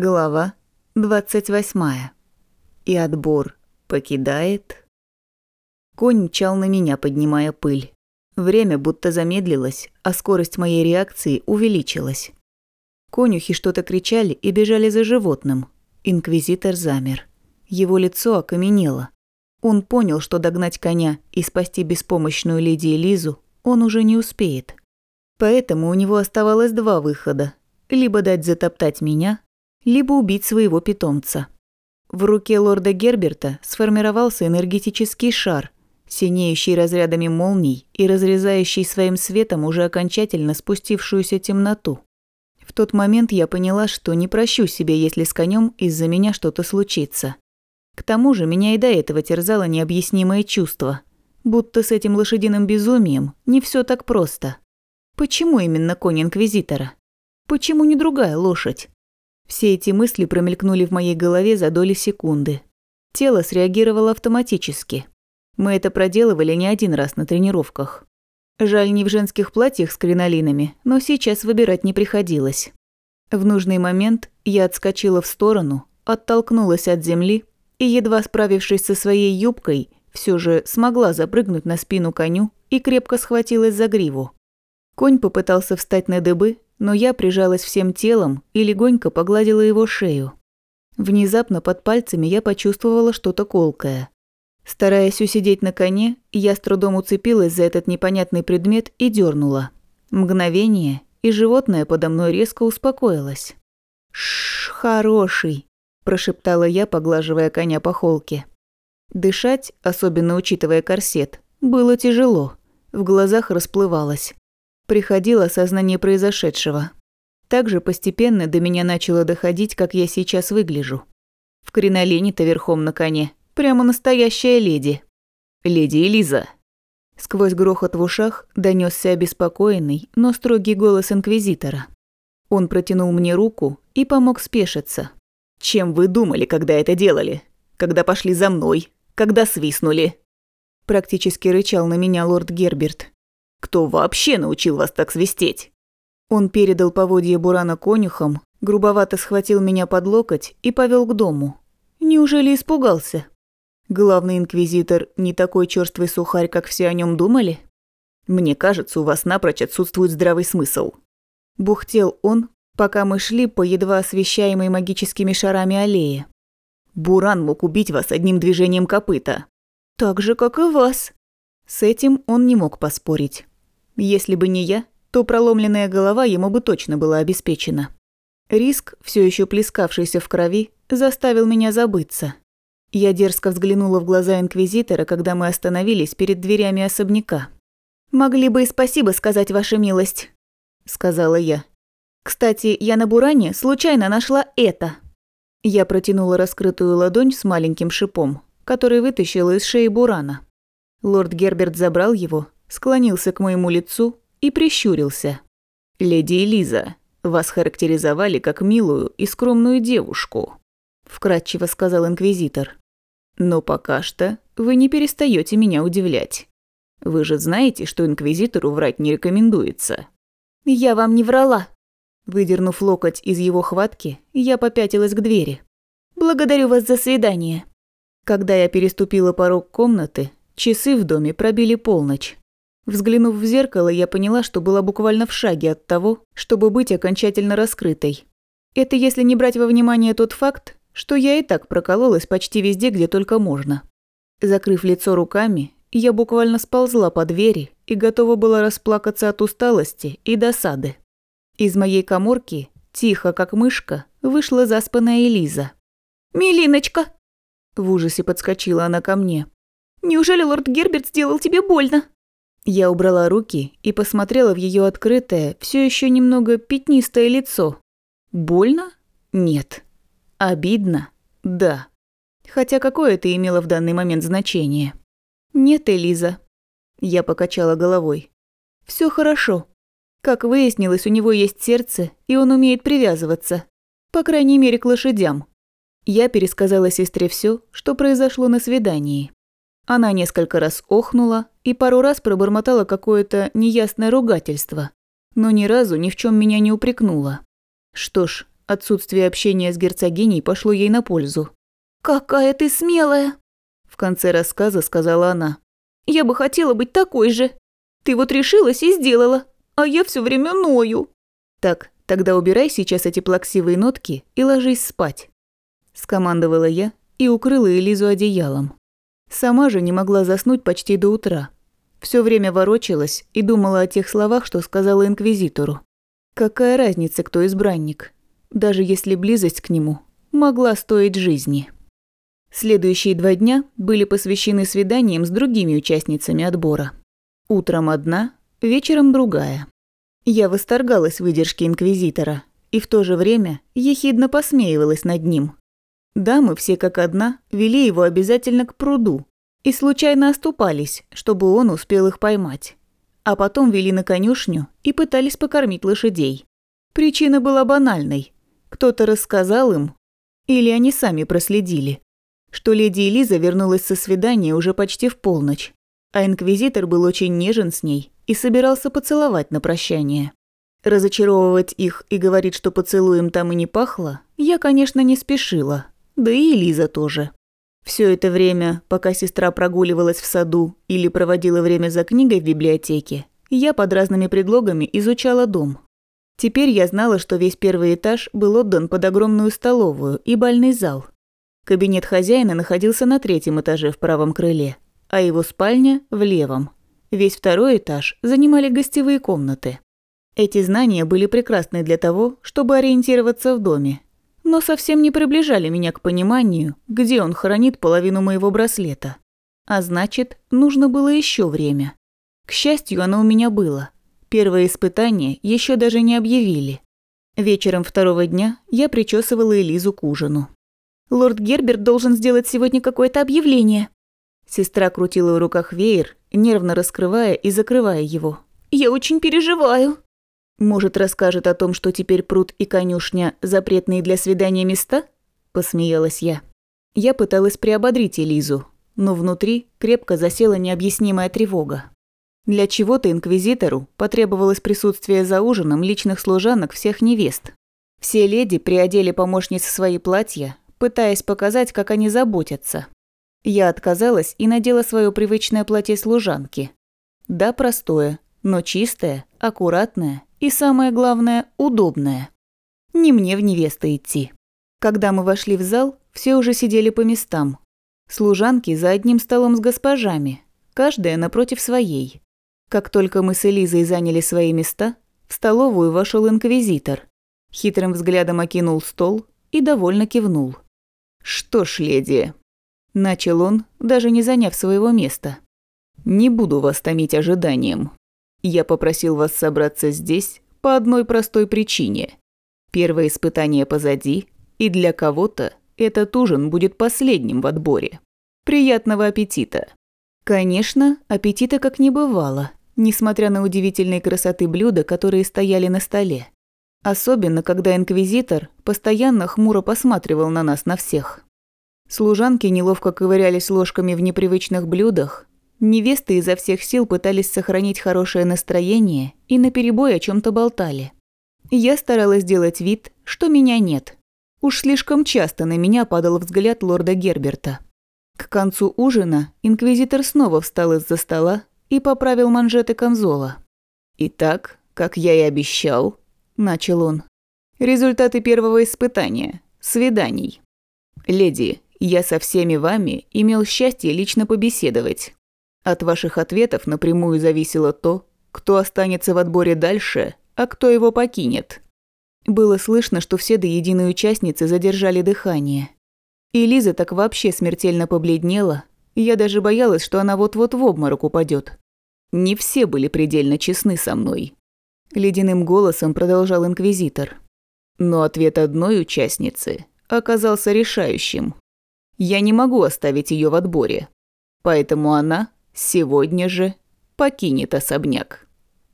Глава 28. И отбор покидает. Конь мчал на меня, поднимая пыль. Время будто замедлилось, а скорость моей реакции увеличилась. Конюхи что-то кричали и бежали за животным. Инквизитор замер. Его лицо окаменело. Он понял, что догнать коня и спасти беспомощную леди Элизу он уже не успеет. Поэтому у него оставалось два выхода. Либо дать затоптать меня, либо убить своего питомца. В руке лорда Герберта сформировался энергетический шар, синеющий разрядами молний и разрезающий своим светом уже окончательно спустившуюся темноту. В тот момент я поняла, что не прощу себе, если с конем из-за меня что-то случится. К тому же меня и до этого терзало необъяснимое чувство, будто с этим лошадиным безумием не все так просто. Почему именно конь Инквизитора? Почему не другая лошадь? Все эти мысли промелькнули в моей голове за доли секунды. Тело среагировало автоматически. Мы это проделывали не один раз на тренировках. Жаль, не в женских платьях с кринолинами, но сейчас выбирать не приходилось. В нужный момент я отскочила в сторону, оттолкнулась от земли и, едва справившись со своей юбкой, все же смогла запрыгнуть на спину коню и крепко схватилась за гриву. Конь попытался встать на дыбы, но я прижалась всем телом и легонько погладила его шею. Внезапно под пальцами я почувствовала что-то колкое. Стараясь усидеть на коне, я с трудом уцепилась за этот непонятный предмет и дернула. Мгновение, и животное подо мной резко успокоилось. «Шш, хороший», – прошептала я, поглаживая коня по холке. Дышать, особенно учитывая корсет, было тяжело. В глазах расплывалось приходило сознание произошедшего. Также постепенно до меня начало доходить, как я сейчас выгляжу. В кринолине-то верхом на коне. Прямо настоящая леди. Леди Элиза. Сквозь грохот в ушах донесся обеспокоенный, но строгий голос инквизитора. Он протянул мне руку и помог спешиться. «Чем вы думали, когда это делали? Когда пошли за мной? Когда свистнули?» Практически рычал на меня лорд Герберт. Кто вообще научил вас так свистеть?» Он передал поводье Бурана конюхам, грубовато схватил меня под локоть и повел к дому. Неужели испугался? Главный инквизитор не такой черствый сухарь, как все о нем думали? Мне кажется, у вас напрочь отсутствует здравый смысл. Бухтел он, пока мы шли по едва освещаемой магическими шарами аллее. Буран мог убить вас одним движением копыта. Так же, как и вас. С этим он не мог поспорить. Если бы не я, то проломленная голова ему бы точно была обеспечена. Риск, все еще плескавшийся в крови, заставил меня забыться. Я дерзко взглянула в глаза инквизитора, когда мы остановились перед дверями особняка. «Могли бы и спасибо сказать, ваша милость», – сказала я. «Кстати, я на Буране случайно нашла это». Я протянула раскрытую ладонь с маленьким шипом, который вытащила из шеи Бурана. Лорд Герберт забрал его, склонился к моему лицу и прищурился. «Леди Элиза, вас характеризовали как милую и скромную девушку», – вкратчиво сказал инквизитор. «Но пока что вы не перестаете меня удивлять. Вы же знаете, что инквизитору врать не рекомендуется». «Я вам не врала». Выдернув локоть из его хватки, я попятилась к двери. «Благодарю вас за свидание». Когда я переступила порог комнаты, часы в доме пробили полночь. Взглянув в зеркало, я поняла, что была буквально в шаге от того, чтобы быть окончательно раскрытой. Это если не брать во внимание тот факт, что я и так прокололась почти везде, где только можно. Закрыв лицо руками, я буквально сползла по двери и готова была расплакаться от усталости и досады. Из моей коморки, тихо как мышка, вышла заспанная Элиза. «Милиночка!» В ужасе подскочила она ко мне. «Неужели лорд Герберт сделал тебе больно?» Я убрала руки и посмотрела в ее открытое, все еще немного пятнистое лицо. Больно? Нет. Обидно? Да. Хотя какое это имело в данный момент значение? Нет, Элиза. Я покачала головой. Все хорошо. Как выяснилось, у него есть сердце, и он умеет привязываться. По крайней мере, к лошадям. Я пересказала сестре все, что произошло на свидании. Она несколько раз охнула и пару раз пробормотала какое-то неясное ругательство, но ни разу ни в чем меня не упрекнула. Что ж, Отсутствие общения с герцогиней пошло ей на пользу. «Какая ты смелая!» В конце рассказа сказала она. «Я бы хотела быть такой же. Ты вот решилась и сделала, а я все время ною». «Так, тогда убирай сейчас эти плаксивые нотки и ложись спать», – скомандовала я и укрыла Элизу одеялом. Сама же не могла заснуть почти до утра. Все время ворочалась и думала о тех словах, что сказала инквизитору. Какая разница, кто избранник, даже если близость к нему могла стоить жизни. Следующие два дня были посвящены свиданиям с другими участницами отбора. Утром одна, вечером другая. Я восторгалась выдержки инквизитора и в то же время ехидно посмеивалась над ним. Дамы все как одна вели его обязательно к пруду и случайно оступались, чтобы он успел их поймать. А потом вели на конюшню и пытались покормить лошадей. Причина была банальной. Кто-то рассказал им, или они сами проследили, что леди Элиза вернулась со свидания уже почти в полночь, а инквизитор был очень нежен с ней и собирался поцеловать на прощание. Разочаровывать их и говорить, что поцелуем там и не пахло, я, конечно, не спешила, да и Элиза тоже. Все это время, пока сестра прогуливалась в саду или проводила время за книгой в библиотеке, я под разными предлогами изучала дом. Теперь я знала, что весь первый этаж был отдан под огромную столовую и бальный зал. Кабинет хозяина находился на третьем этаже в правом крыле, а его спальня – в левом. Весь второй этаж занимали гостевые комнаты. Эти знания были прекрасны для того, чтобы ориентироваться в доме, но совсем не приближали меня к пониманию, где он хранит половину моего браслета. А значит, нужно было еще время. К счастью, оно у меня было. Первое испытание еще даже не объявили. Вечером второго дня я причесывала Элизу к ужину. «Лорд Герберт должен сделать сегодня какое-то объявление». Сестра крутила в руках веер, нервно раскрывая и закрывая его. «Я очень переживаю». «Может, расскажет о том, что теперь пруд и конюшня – запретные для свидания места?» – посмеялась я. Я пыталась приободрить Элизу, но внутри крепко засела необъяснимая тревога. Для чего-то инквизитору потребовалось присутствие за ужином личных служанок всех невест. Все леди приодели помощниц свои платья, пытаясь показать, как они заботятся. Я отказалась и надела свое привычное платье служанки. Да, простое, но чистое, аккуратное и, самое главное, удобное. Не мне в невесты идти. Когда мы вошли в зал, все уже сидели по местам. Служанки за одним столом с госпожами, каждая напротив своей. Как только мы с Элизой заняли свои места, в столовую вошел инквизитор. Хитрым взглядом окинул стол и довольно кивнул. «Что ж, леди...» Начал он, даже не заняв своего места. «Не буду вас томить ожиданием. Я попросил вас собраться здесь по одной простой причине. Первое испытание позади, и для кого-то этот ужин будет последним в отборе. Приятного аппетита!» Конечно, аппетита как не бывало, несмотря на удивительные красоты блюда, которые стояли на столе. Особенно, когда инквизитор постоянно хмуро посматривал на нас на всех. Служанки неловко ковырялись ложками в непривычных блюдах, Невесты изо всех сил пытались сохранить хорошее настроение и наперебой о чем то болтали. Я старалась сделать вид, что меня нет. Уж слишком часто на меня падал взгляд лорда Герберта. К концу ужина инквизитор снова встал из-за стола и поправил манжеты камзола. «Итак, как я и обещал», – начал он, – «результаты первого испытания – свиданий. Леди, я со всеми вами имел счастье лично побеседовать. От ваших ответов напрямую зависело то, кто останется в отборе дальше, а кто его покинет. Было слышно, что все до единой участницы задержали дыхание. И Лиза так вообще смертельно побледнела, я даже боялась, что она вот-вот в обморок упадет. Не все были предельно честны со мной. Ледяным голосом продолжал инквизитор. Но ответ одной участницы оказался решающим. Я не могу оставить ее в отборе. Поэтому она сегодня же покинет особняк.